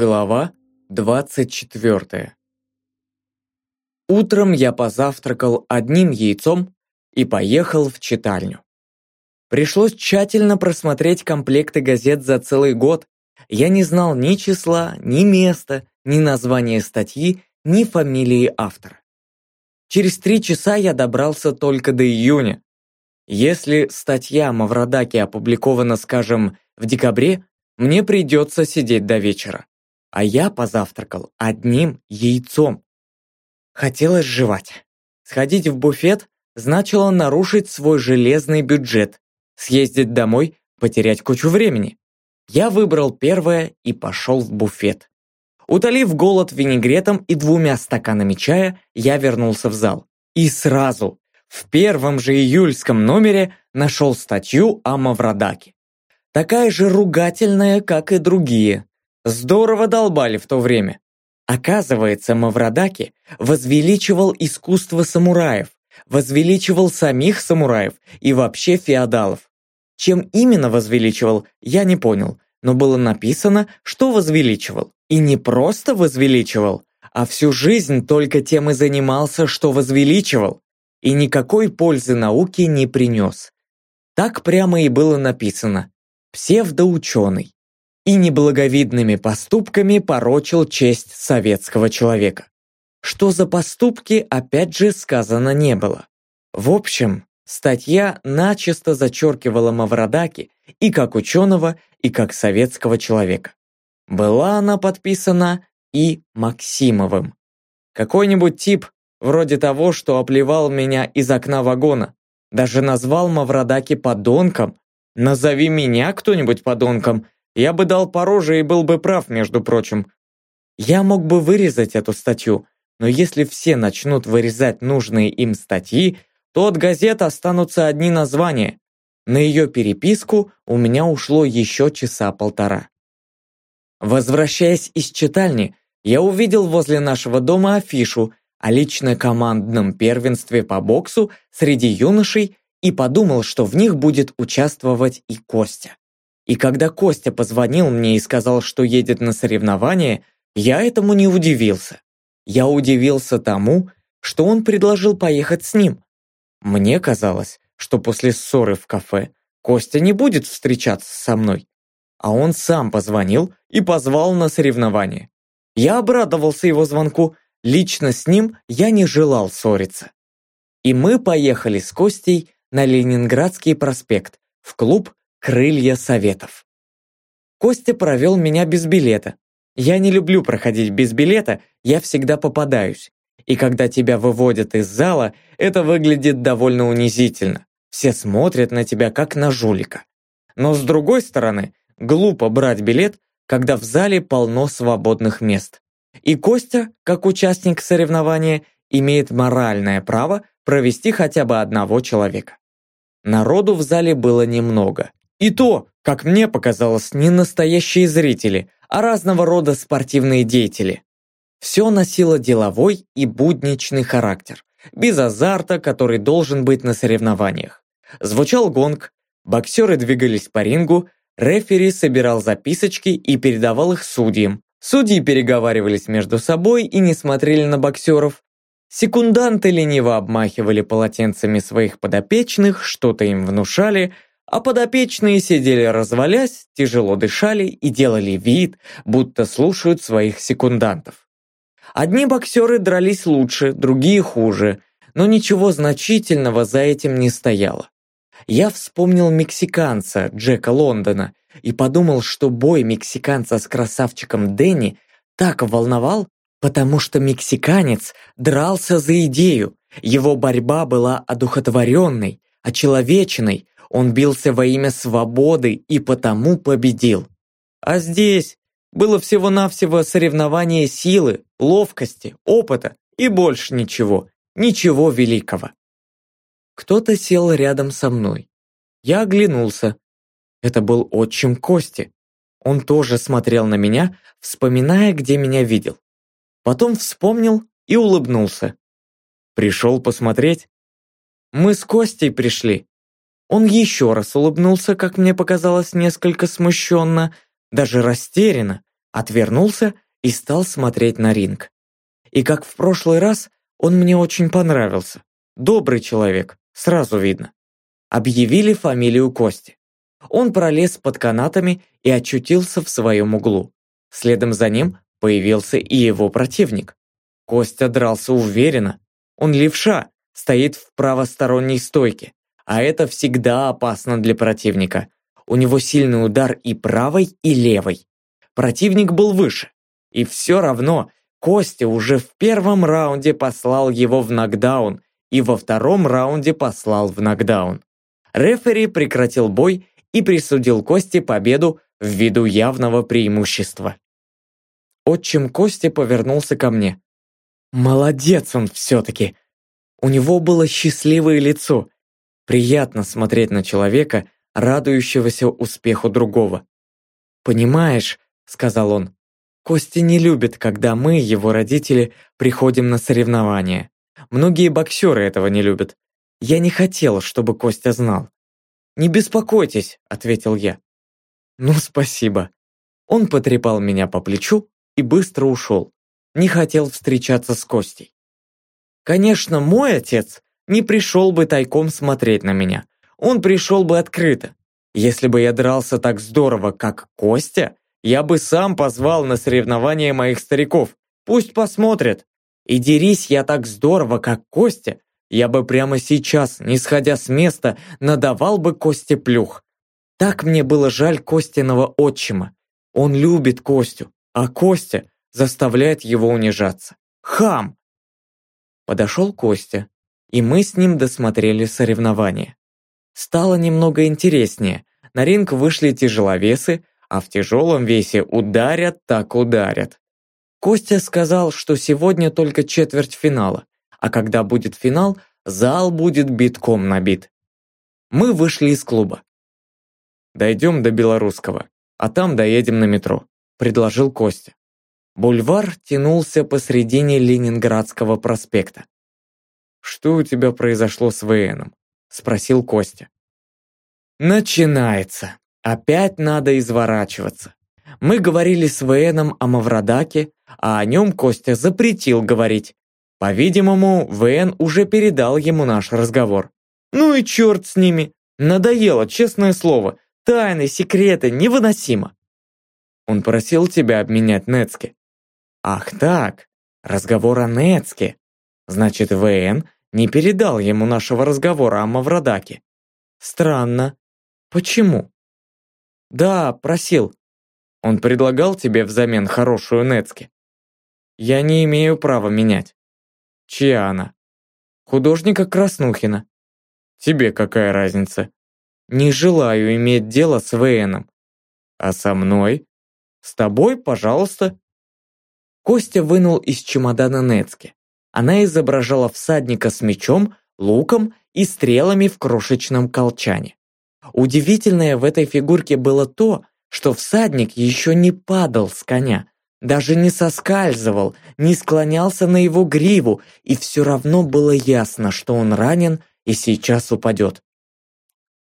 Глава 24 Утром я позавтракал одним яйцом и поехал в читальню. Пришлось тщательно просмотреть комплекты газет за целый год. Я не знал ни числа, ни места, ни названия статьи, ни фамилии автора. Через три часа я добрался только до июня. Если статья Мавродаки опубликована, скажем, в декабре, мне придется сидеть до вечера а я позавтракал одним яйцом. Хотелось жевать. Сходить в буфет значило нарушить свой железный бюджет, съездить домой, потерять кучу времени. Я выбрал первое и пошел в буфет. Утолив голод винегретом и двумя стаканами чая, я вернулся в зал. И сразу, в первом же июльском номере, нашел статью о Маврадаке. Такая же ругательная, как и другие, Здорово долбали в то время. Оказывается, Маврадаки возвеличивал искусство самураев, возвеличивал самих самураев и вообще феодалов. Чем именно возвеличивал, я не понял, но было написано, что возвеличивал. И не просто возвеличивал, а всю жизнь только тем и занимался, что возвеличивал. И никакой пользы науке не принес. Так прямо и было написано. Псевдоученый и неблаговидными поступками порочил честь советского человека. Что за поступки, опять же, сказано не было. В общем, статья начисто зачеркивала Маврадаки и как ученого, и как советского человека. Была она подписана и Максимовым. Какой-нибудь тип, вроде того, что оплевал меня из окна вагона, даже назвал Маврадаки подонком. Назови меня кто-нибудь подонком, я бы дал по роже и был бы прав, между прочим. Я мог бы вырезать эту статью, но если все начнут вырезать нужные им статьи, то от газет останутся одни названия. На ее переписку у меня ушло еще часа полтора. Возвращаясь из читальни, я увидел возле нашего дома афишу о лично-командном первенстве по боксу среди юношей и подумал, что в них будет участвовать и Костя. И когда Костя позвонил мне и сказал, что едет на соревнования, я этому не удивился. Я удивился тому, что он предложил поехать с ним. Мне казалось, что после ссоры в кафе Костя не будет встречаться со мной. А он сам позвонил и позвал на соревнования. Я обрадовался его звонку, лично с ним я не желал ссориться. И мы поехали с Костей на Ленинградский проспект, в клуб Крылья советов. Костя провел меня без билета. Я не люблю проходить без билета, я всегда попадаюсь. И когда тебя выводят из зала, это выглядит довольно унизительно. Все смотрят на тебя как на жулика. Но с другой стороны, глупо брать билет, когда в зале полно свободных мест. И Костя, как участник соревнования, имеет моральное право провести хотя бы одного человека. Народу в зале было немного. И то, как мне показалось, не настоящие зрители, а разного рода спортивные деятели. Все носило деловой и будничный характер, без азарта, который должен быть на соревнованиях. Звучал гонг, боксеры двигались по рингу, рефери собирал записочки и передавал их судьям. Судьи переговаривались между собой и не смотрели на боксеров. Секунданты лениво обмахивали полотенцами своих подопечных, что-то им внушали – а подопечные сидели развалясь, тяжело дышали и делали вид, будто слушают своих секундантов. Одни боксеры дрались лучше, другие хуже, но ничего значительного за этим не стояло. Я вспомнил мексиканца Джека Лондона и подумал, что бой мексиканца с красавчиком Дэнни так волновал, потому что мексиканец дрался за идею, его борьба была одухотворенной, очеловеченной, он бился во имя свободы и потому победил. А здесь было всего-навсего соревнование силы, ловкости, опыта и больше ничего, ничего великого. Кто-то сел рядом со мной. Я оглянулся. Это был отчим Кости. Он тоже смотрел на меня, вспоминая, где меня видел. Потом вспомнил и улыбнулся. Пришел посмотреть? Мы с Костей пришли. Он еще раз улыбнулся, как мне показалось, несколько смущенно, даже растерянно, отвернулся и стал смотреть на ринг. И как в прошлый раз, он мне очень понравился. Добрый человек, сразу видно. Объявили фамилию Кости. Он пролез под канатами и очутился в своем углу. Следом за ним появился и его противник. Костя дрался уверенно. Он левша, стоит в правосторонней стойке, а это всегда опасно для противника. У него сильный удар и правой, и левой. Противник был выше. И все равно Костя уже в первом раунде послал его в нокдаун и во втором раунде послал в нокдаун. Рефери прекратил бой и присудил Косте победу ввиду явного преимущества. Отчим Кости повернулся ко мне. «Молодец он все-таки!» У него было счастливое лицо. Приятно смотреть на человека, радующегося успеху другого. «Понимаешь», — сказал он, — «Костя не любит, когда мы, его родители, приходим на соревнования. Многие боксеры этого не любят. Я не хотел, чтобы Костя знал. «Не беспокойтесь», — ответил я. «Ну, спасибо». Он потрепал меня по плечу и быстро ушел. Не хотел встречаться с Костей. Конечно, мой отец не пришел бы тайком смотреть на меня. Он пришел бы открыто. Если бы я дрался так здорово, как Костя, я бы сам позвал на соревнования моих стариков. Пусть посмотрят. И дерись я так здорово, как Костя, я бы прямо сейчас, не сходя с места, надавал бы Косте плюх. Так мне было жаль Костиного отчима. Он любит Костю, а Костя заставляет его унижаться. Хам! Подошел Костя, и мы с ним досмотрели соревнования. Стало немного интереснее. На ринг вышли тяжеловесы, а в тяжелом весе ударят так ударят. Костя сказал, что сегодня только четверть финала, а когда будет финал, зал будет битком набит. Мы вышли из клуба. «Дойдем до Белорусского, а там доедем на метро», – предложил Костя. Бульвар тянулся посредине Ленинградского проспекта. «Что у тебя произошло с ВНом?» – спросил Костя. «Начинается. Опять надо изворачиваться. Мы говорили с ВНом о Маврадаке, а о нем Костя запретил говорить. По-видимому, ВН уже передал ему наш разговор. Ну и черт с ними. Надоело, честное слово. Тайны, секреты, невыносимо. Он просил тебя обменять Нецке. Ах так, разговор о Нецке. Значит, ВН не передал ему нашего разговора о Маврадаке. Странно. Почему? Да, просил. Он предлагал тебе взамен хорошую Нецке. Я не имею права менять. Чья она? Художника Краснухина. Тебе какая разница? Не желаю иметь дело с ВНом. А со мной? С тобой, пожалуйста. Костя вынул из чемодана Нецки. Она изображала всадника с мечом, луком и стрелами в крошечном колчане. Удивительное в этой фигурке было то, что всадник еще не падал с коня, даже не соскальзывал, не склонялся на его гриву, и все равно было ясно, что он ранен и сейчас упадет.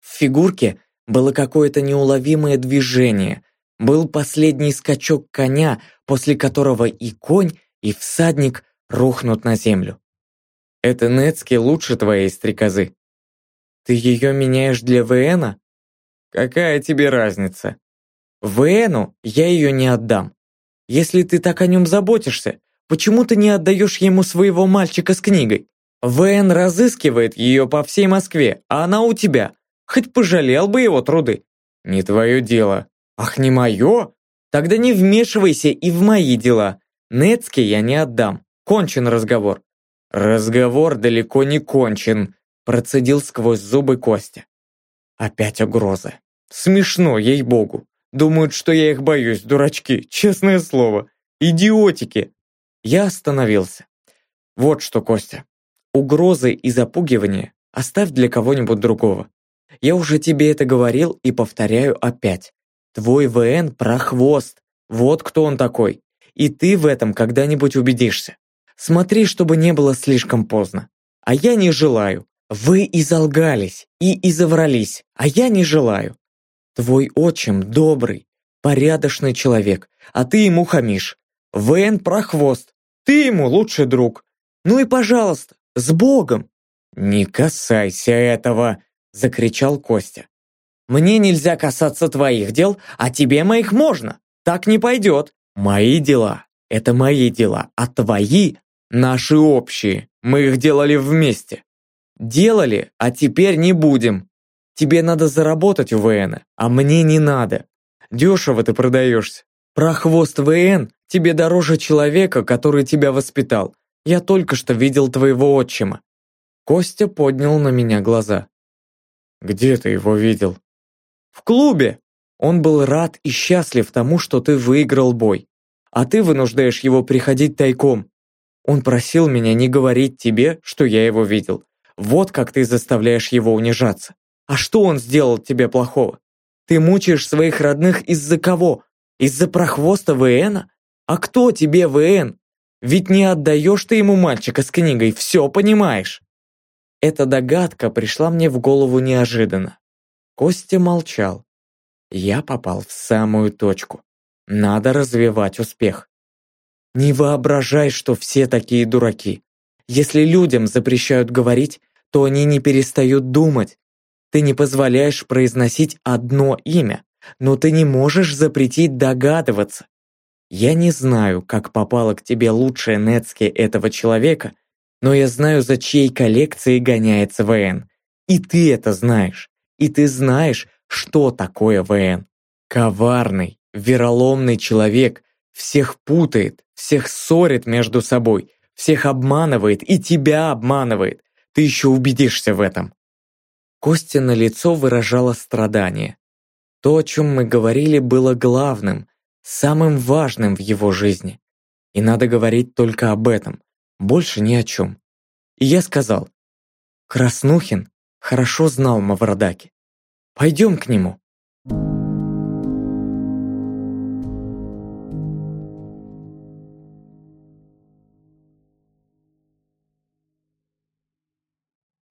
В фигурке было какое-то неуловимое движение, был последний скачок коня, после которого и конь, и всадник рухнут на землю. Это Нецки лучше твоей стрекозы. Ты ее меняешь для ВНа? Какая тебе разница? ВНу я ее не отдам. Если ты так о нем заботишься, почему ты не отдаешь ему своего мальчика с книгой? ВН разыскивает ее по всей Москве, а она у тебя. Хоть пожалел бы его труды. Не твое дело. Ах, не мое? Тогда не вмешивайся и в мои дела. Нецке я не отдам. Кончен разговор. Разговор далеко не кончен, процедил сквозь зубы Костя. Опять угроза. Смешно, ей-богу. Думают, что я их боюсь, дурачки, честное слово. Идиотики. Я остановился. Вот что, Костя. Угрозы и запугивания оставь для кого-нибудь другого. Я уже тебе это говорил и повторяю опять. Твой ВН – прохвост. Вот кто он такой. И ты в этом когда-нибудь убедишься. Смотри, чтобы не было слишком поздно. А я не желаю. Вы изолгались и изоврались, а я не желаю. Твой отчим добрый, порядочный человек, а ты ему хамишь. ВН прохвост, ты ему лучший друг. Ну и пожалуйста, с Богом!» «Не касайся этого!» – закричал Костя. «Мне нельзя касаться твоих дел, а тебе моих можно. Так не пойдет. Мои дела – это мои дела, а твои – наши общие. Мы их делали вместе. Делали, а теперь не будем. Тебе надо заработать у ВН, а мне не надо. Дешево ты продаешься. Про хвост ВН тебе дороже человека, который тебя воспитал. Я только что видел твоего отчима. Костя поднял на меня глаза. Где ты его видел? В клубе. Он был рад и счастлив тому, что ты выиграл бой. А ты вынуждаешь его приходить тайком. Он просил меня не говорить тебе, что я его видел. Вот как ты заставляешь его унижаться. А что он сделал тебе плохого? Ты мучаешь своих родных из-за кого? Из-за прохвоста ВНа? А кто тебе ВН? Ведь не отдаешь ты ему мальчика с книгой, все понимаешь. Эта догадка пришла мне в голову неожиданно. Костя молчал. Я попал в самую точку. Надо развивать успех. Не воображай, что все такие дураки. Если людям запрещают говорить, то они не перестают думать. Ты не позволяешь произносить одно имя, но ты не можешь запретить догадываться. Я не знаю, как попало к тебе лучшее Нецки этого человека, но я знаю, за чьей коллекцией гоняется ВН. И ты это знаешь. И ты знаешь, что такое ВН. Коварный, вероломный человек всех путает, всех ссорит между собой, всех обманывает и тебя обманывает. Ты еще убедишься в этом. Костя на лицо выражало страдание. То, о чем мы говорили, было главным, самым важным в его жизни. И надо говорить только об этом, больше ни о чем. И я сказал, Краснухин хорошо знал Мавродаки. Пойдем к нему.